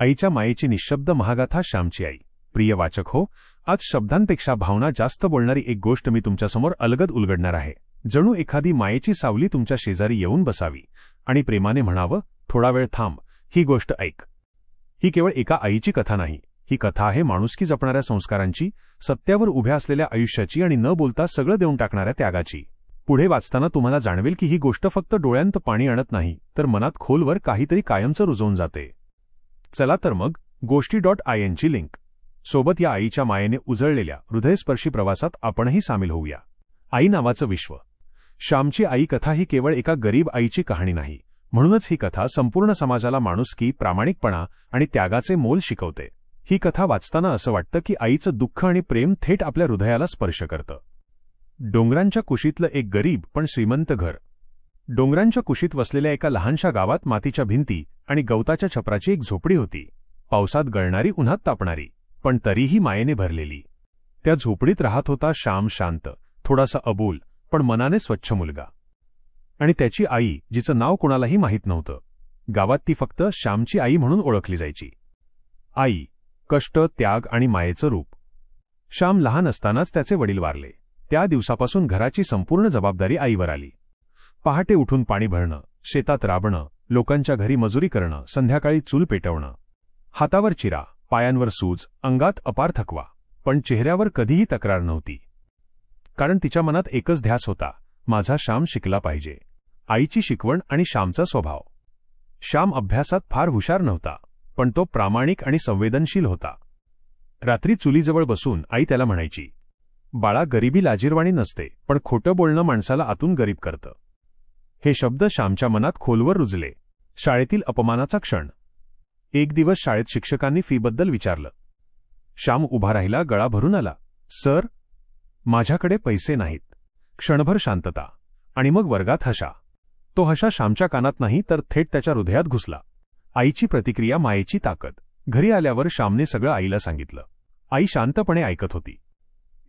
आईच्या मायेची निशब्द महागाथा श्यामची आई. प्रिय वाचक हो आज शब्दांपेक्षा भावना जास्त बोलणारी एक गोष्ट मी तुमच्यासमोर अलगद उलगडणार आहे. जणू एखादी मायेची सावली तुमच्या शेजारी येऊन बसावी. आणि प्रेमाने म्हणावं थोडा वेळ थांब ही गोष्ट ऐक. ही केवळ एका आईची कथा नाही. ही कथा आहे माणुसकी जपणाऱ्या संस्कारांची सत्यावर उभ्या असलेल्या आयुष्याची आणि न बोलता सगळं देऊन टाकणाऱ्या त्यागाची. पुढे वाचताना तुम्हाला जाणवेल की ही गोष्ट फक्त डोळ्यांत पाणी आणत नाही तर मनात खोलवर काहीतरी कायमचं रुजवून जाते. चला तर मग गोष्टी डॉट आय एनची लिंक. सोबत या आईच्या मायेने उजळलेल्या हृदयस्पर्शी प्रवासात आपणही सामील होऊया. आई नावाचं विश्व. श्यामची आई कथा ही केवळ एका गरीब आईची कहाणी नाही म्हणूनच ही कथा संपूर्ण समाजाला माणुसकी प्रामाणिकपणा आणि त्यागाचे मोल शिकवते. ही कथा वाचताना असं वाटतं की आईचं दुःख आणि प्रेम थेट आपल्या हृदयाला स्पर्श करतं. डोंगरांच्या कुशीतलं एक गरीब पण श्रीमंत घर. डोंगरांच्या कुशीत वसलेल्या एका लहानशा गावात मातीच्या भिंती आणि गवताच्या छपराची एक झोपडी होती. पावसात गळणारी उन्हात तापणारी पण तरीही मायेने भरलेली. त्या झोपडीत राहत होता श्याम शांत थोडासा अबोल पण मनाने स्वच्छ मुलगा. आणि त्याची आई जिचं नाव कुणालाही माहीत नव्हतं. गावात ती फक्त श्यामची आई म्हणून ओळखली जायची. आई कष्ट त्याग आणि मायेचं रूप. श्याम लहान असतानाच त्याचे वडील वारले. त्या दिवसापासून घराची संपूर्ण जबाबदारी आईवर आली. पहाटे उठून पाणी भरणं शेतात राबणं लोकांच्या घरी मजुरी करणं संध्याकाळी चूल पेटवणं. हातावर चिरा पायांवर सूज अंगात अपार थकवा. पण चेहऱ्यावर कधीही तक्रार नव्हती. कारण तिच्या मनात एकच ध्यास होता माझा श्याम शिकला पाहिजे. आईची शिकवण आणि श्यामचा स्वभाव. श्याम अभ्यासात फार हुशार नव्हता पण तो प्रामाणिक आणि संवेदनशील होता. रात्री चुलीजवळ बसून आई त्याला म्हणायची बाळा गरिबी लाजीरवाणी नसते पण खोटं बोलणं माणसाला आतून गरीब करतं. हे शब्द श्यामच्या मनात खोलवर रुजले. शाळेतील अपमानाचा क्षण. एक दिवस शाळेत शिक्षकांनी फीबद्दल विचारलं. श्याम उभा राहिला गळा भरून आला. सर माझ्याकडे पैसे नाहीत. क्षणभर शांतता. आणि मग वर्गात हशा तो हशा श्यामच्या कानात नाही तर थेट त्याच्या हृदयात घुसला. आईची प्रतिक्रिया मायेची ताकद. घरी आल्यावर श्यामने सगळं आईला सांगितलं. आई शांतपणे ऐकत होती.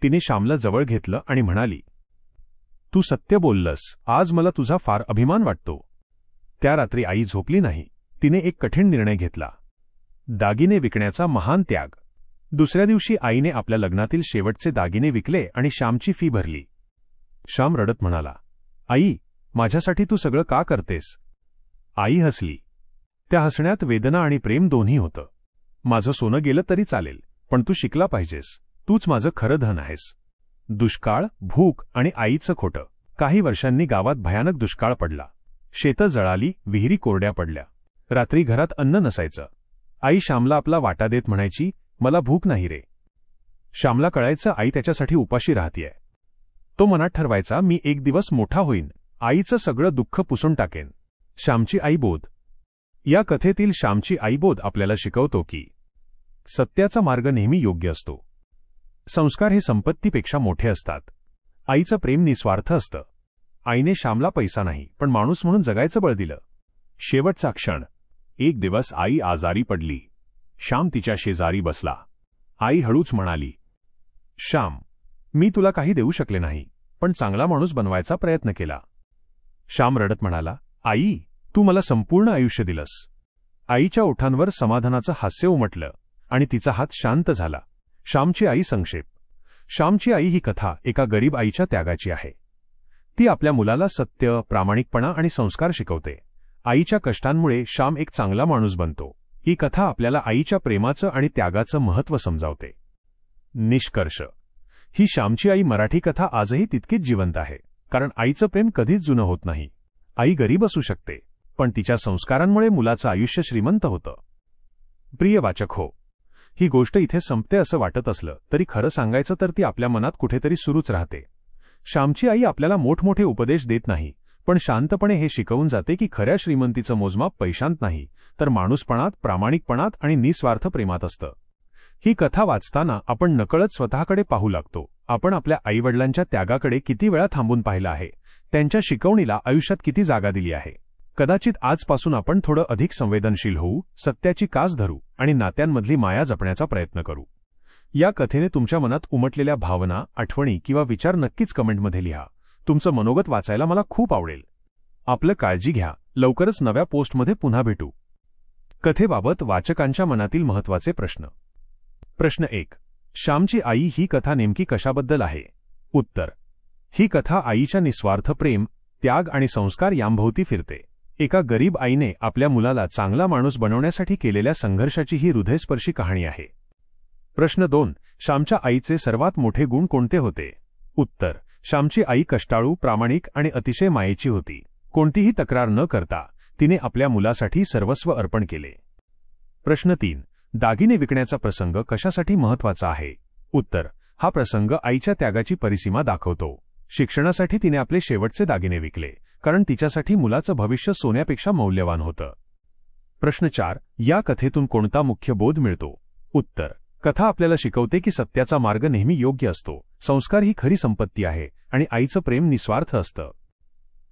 तिने श्यामला जवळ घेतलं आणि म्हणाली तू सत्य बोललस. आज मला तुझा फार अभिमान वाटतो. त्या रात्री आई झोपली नाही. तिने एक कठीण निर्णय घेतला. दागिने विकण्याचा महान त्याग. दुसऱ्या दिवशी आईने आपल्या लग्नातील शेवटचे दागिने विकले आणि श्यामची फी भरली. श्याम रडत म्हणाला आई माझ्यासाठी तू सगळं का करतेस? आई हसली. त्या हसण्यात वेदना आणि प्रेम दोन्ही होतं. माझं सोनं गेलं तरी चालेल पण तू शिकला पाहिजेस. तूच माझं खरं धन आहेस. दुष्काळ भूक आणि आईचं खोटं. काही वर्षांनी गावात भयानक दुष्काळ पडला. शेतं जळाली विहिरी कोरड्या पडल्या. रात्री घरात अन्न नसायचं. आई श्यामला आपला वाटा देत म्हणायची मला भूक नाही रे. श्यामला कळायचं आई त्याच्यासाठी उपाशी राहतीये. तो मनात ठरवायचा मी एक दिवस मोठा होईन. आईचं सगळं दुःख पुसून टाकेन. श्यामची आईबोध या कथेतील श्यामची आईबोध आपल्याला शिकवतो की सत्याचा मार्ग नेहमी योग्य असतो. संस्कार हे संपत्तीपेक्षा मोठे असतात. आईचं प्रेम निस्वार्थ असतं. आईने श्यामला पैसा नाही पण माणूस म्हणून जगायचं बळ दिलं. शेवटचा क्षण. एक दिवस आई आजारी पडली. श्याम तिच्या शेजारी बसला. आई हळूच म्हणाली श्याम मी तुला काही देऊ शकले नाही पण चांगला माणूस बनवायचा प्रयत्न केला. श्याम रडत म्हणाला आई तू मला संपूर्ण आयुष्य दिलंस. आईच्या ओठांवर समाधानाचं हास्य उमटलं आणि तिचा हात शांत झाला. श्यामची आई संक्षेप. श्यामची आई ही कथा एका गरीब आईच्या त्यागाची आहे. ती आपल्या मुलाला सत्य प्रामाणिकपणा आणि संस्कार शिकवते. आईच्या कष्टांमुळे श्याम एक चांगला माणूस बनतो. ही कथा आपल्याला आईच्या प्रेमाचं आणि त्यागाचं महत्त्व समजावते. निष्कर्ष. ही श्यामची आई मराठी कथा आजही तितकीच जिवंत आहे कारण आईचं प्रेम कधीच जुनं होत नाही. आई गरीब असू शकते पण तिच्या संस्कारांमुळे मुलाचं आयुष्य श्रीमंत होतं. प्रिय वाचक हो ही गोष्ट इथे संपते असं वाटत असलं तरी खरं सांगायचं तर ती आपल्या मनात कुठेतरी सुरूच राहते. श्यामची आई आपल्याला मोठमोठे उपदेश देत नाही पण शांतपणे हे शिकवून जाते की खऱ्या श्रीमंतीचं मोजमाप पैशांत नाही तर माणूसपणात प्रामाणिकपणात आणि निस्वार्थ प्रेमात असतं. ही कथा वाचताना आपण नकळत स्वतःकडे पाहू लागतो. आपण आपल्या आईवडिलांच्या त्यागाकडे किती वेळा थांबून पाहिलं आहे त्यांच्या शिकवणीला आयुष्यात किती जागा दिली आहे. कदाचित आजपासून आपण थोडं अधिक संवेदनशील होऊ सत्याची कास धरू आणि नात्यांमधली माया जपण्याचा प्रयत्न करू. या कथेने तुमच्या मनात उमटलेल्या भावना आठवणी किंवा विचार नक्कीच कमेंटमध्ये लिहा. तुमचं मनोगत वाचायला मला खूप आवडेल. आपलं काळजी घ्या. लवकरच नव्या पोस्टमध्ये पुन्हा भेटू. कथेबाबत वाचकांच्या मनातील महत्त्वाचे प्रश्न. प्रश्न एक. श्यामची आई ही कथा नेमकी कशाबद्दल आहे? उत्तर. ही कथा आईच्या निस्वार्थ प्रेम त्याग आणि संस्कार यांभोवती फिरते. एका गरीब आईने आपल्या मुलाला चांगला माणूस बनवण्यासाठी केलेल्या संघर्षाची ही हृदयस्पर्शी कहाणी आहे. प्रश्न दोन श्यामच्या आईचे सर्वात मोठे गुण कोणते होते? उत्तर श्यामची आई कष्टाळू प्रामाणिक आणि अतिशय मायेची होती. कोणतीही तक्रार न करता तिने आपल्या मुलासाठी सर्वस्व अर्पण केले. प्रश्न तीन दागिने विकण्याचा प्रसंग कशासाठी महत्त्वाचा आहे? उत्तर हा प्रसंग आईच्या त्यागाची परिसीमा दाखवतो. शिक्षणासाठी तिने आपले शेवटचे दागिने विकले. कारण तिच्यासाठी मुलाचं भविष्य सोन्यापेक्षा मौल्यवान होतं. प्रश्न चार या कथेतून कोणता मुख्य बोध मिळतो? उत्तर कथा आपल्याला शिकवते की सत्याचा मार्ग नेहमी योग्य असतो. संस्कार ही खरी संपत्ती आहे आणि आईचं प्रेम निस्वार्थ असतं.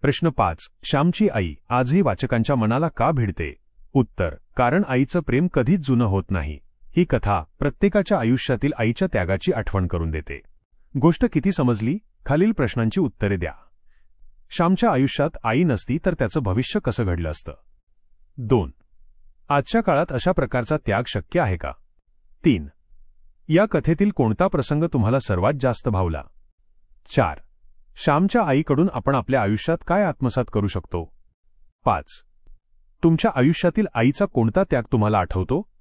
प्रश्न पाच श्यामची आई आजही वाचकांच्या मनाला का भिडते? उत्तर कारण आईचं प्रेम कधीच जुनं होत नाही. ही कथा प्रत्येकाच्या आयुष्यातील आईच्या त्यागाची आठवण करून देते. गोष्ट किती समजली? खालील प्रश्नांची उत्तरे द्या. श्यामच्या आयुष्यात आई नसती तर त्याचं भविष्य कसं घडलं असतं? दोन. आजच्या काळात अशा प्रकारचा त्याग शक्य आहे का? तीन. या कथेतील कोणता प्रसंग तुम्हाला सर्वात जास्त भावला? चार. श्यामच्या आईकडून आपण आपल्या आयुष्यात काय आत्मसात करू शकतो? पाच. तुमच्या आयुष्यातील आईचा कोणता त्याग तुम्हाला आठवतो?